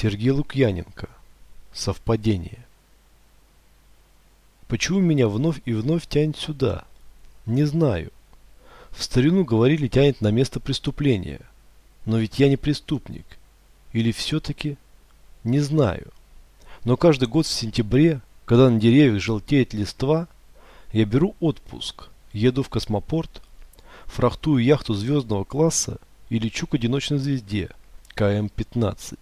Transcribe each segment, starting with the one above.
Сергей Лукьяненко. Совпадение. Почему меня вновь и вновь тянет сюда? Не знаю. В старину говорили тянет на место преступления. Но ведь я не преступник. Или все-таки? Не знаю. Но каждый год в сентябре, когда на деревьях желтеет листва, я беру отпуск, еду в космопорт, фрахтую яхту звездного класса и лечу к одиночной звезде КМ-15.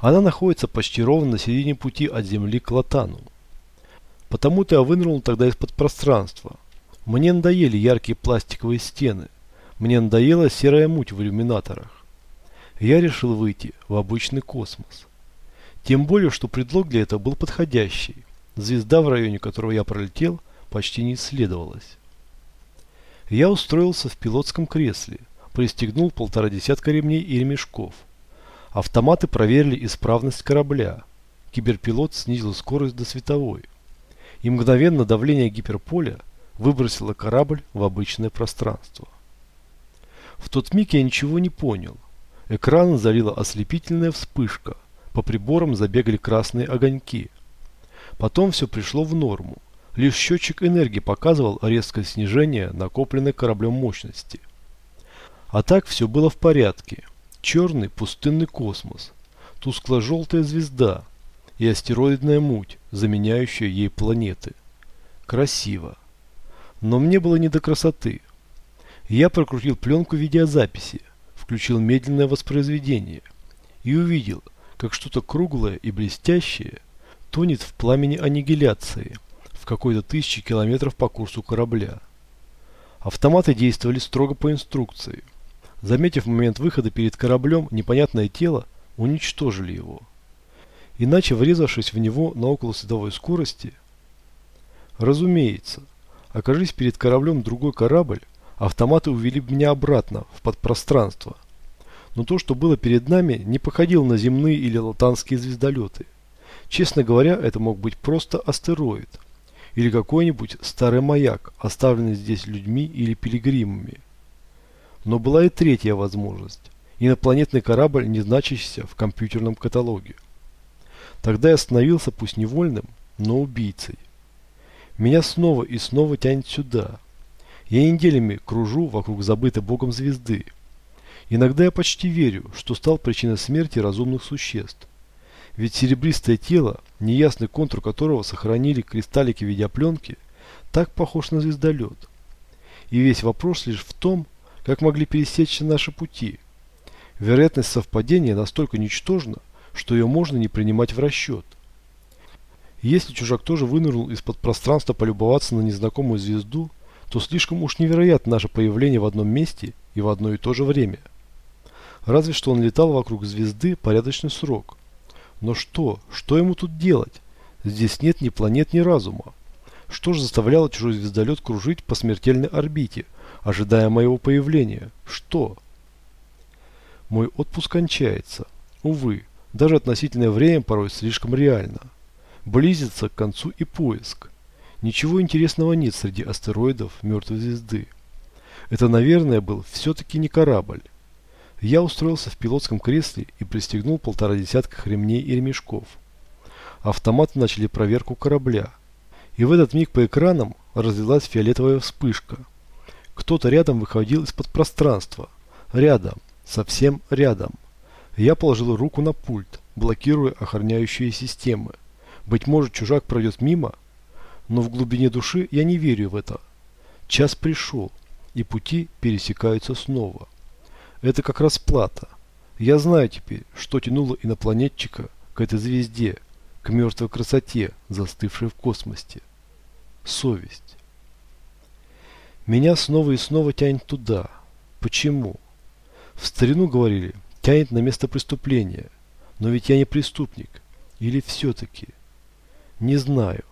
Она находится почти ровно на середине пути от Земли к Латану. Потому-то я вынырнул тогда из-под пространства. Мне надоели яркие пластиковые стены. Мне надоела серая муть в иллюминаторах. Я решил выйти в обычный космос. Тем более, что предлог для этого был подходящий. Звезда, в районе которого я пролетел, почти не исследовалась. Я устроился в пилотском кресле, пристегнул полтора десятка ремней и ремешков – Автоматы проверили исправность корабля. Киберпилот снизил скорость до световой. И мгновенно давление гиперполя выбросило корабль в обычное пространство. В тот миг я ничего не понял. Экран залила ослепительная вспышка. По приборам забегали красные огоньки. Потом все пришло в норму. Лишь счетчик энергии показывал резкое снижение накопленной кораблем мощности. А так все было в порядке. Черный пустынный космос, тускло-желтая звезда и астероидная муть, заменяющая ей планеты. Красиво. Но мне было не до красоты. Я прокрутил пленку видеозаписи, включил медленное воспроизведение и увидел, как что-то круглое и блестящее тонет в пламени аннигиляции в какой-то тысячи километров по курсу корабля. Автоматы действовали строго по инструкции – заметив момент выхода перед кораблем непонятное тело, уничтожили его. Иначе, врезавшись в него на околосветовой скорости, разумеется, окажись перед кораблем другой корабль, автоматы увели бы меня обратно в подпространство. Но то, что было перед нами, не походило на земные или латанские звездолеты. Честно говоря, это мог быть просто астероид. Или какой-нибудь старый маяк, оставленный здесь людьми или пилигримами. Но была и третья возможность. Инопланетный корабль, не значащийся в компьютерном каталоге. Тогда я становился пусть невольным, но убийцей. Меня снова и снова тянет сюда. Я неделями кружу вокруг забытой Богом звезды. Иногда я почти верю, что стал причиной смерти разумных существ. Ведь серебристое тело, неясный контур которого сохранили кристаллики видеопленки, так похож на звездолет. И весь вопрос лишь в том, как могли пересечься наши пути? Вероятность совпадения настолько ничтожна, что ее можно не принимать в расчет. Если чужак тоже вынырнул из-под пространства полюбоваться на незнакомую звезду, то слишком уж невероятно наше появление в одном месте и в одно и то же время. Разве что он летал вокруг звезды порядочный срок. Но что? Что ему тут делать? Здесь нет ни планет, ни разума. Что же заставляло чужой звездолет кружить по смертельной орбите – ожидая моего появления. Что? Мой отпуск кончается. Увы, даже относительное время порой слишком реально. Близится к концу и поиск. Ничего интересного нет среди астероидов мертвой звезды. Это, наверное, был все-таки не корабль. Я устроился в пилотском кресле и пристегнул полтора десятка ремней и ремешков. Автоматы начали проверку корабля. И в этот миг по экранам разлилась фиолетовая вспышка – кто-то рядом выходил из-под пространства. Рядом. Совсем рядом. Я положил руку на пульт, блокируя охраняющие системы. Быть может, чужак пройдет мимо? Но в глубине души я не верю в это. Час пришел, и пути пересекаются снова. Это как раз плата. Я знаю теперь, что тянуло инопланетчика к этой звезде, к мертвой красоте, застывшей в космосе. Совесть. Меня снова и снова тянет туда. Почему? В старину говорили, тянет на место преступления. Но ведь я не преступник. Или все-таки? Не знаю.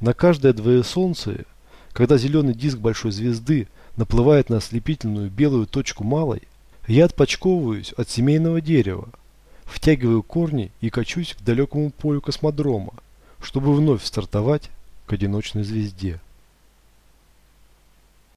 На каждое двоесолнцее, когда зеленый диск большой звезды наплывает на ослепительную белую точку малой, я отпочковываюсь от семейного дерева, втягиваю корни и качусь к далекому полю космодрома, чтобы вновь стартовать к одиночной звезде.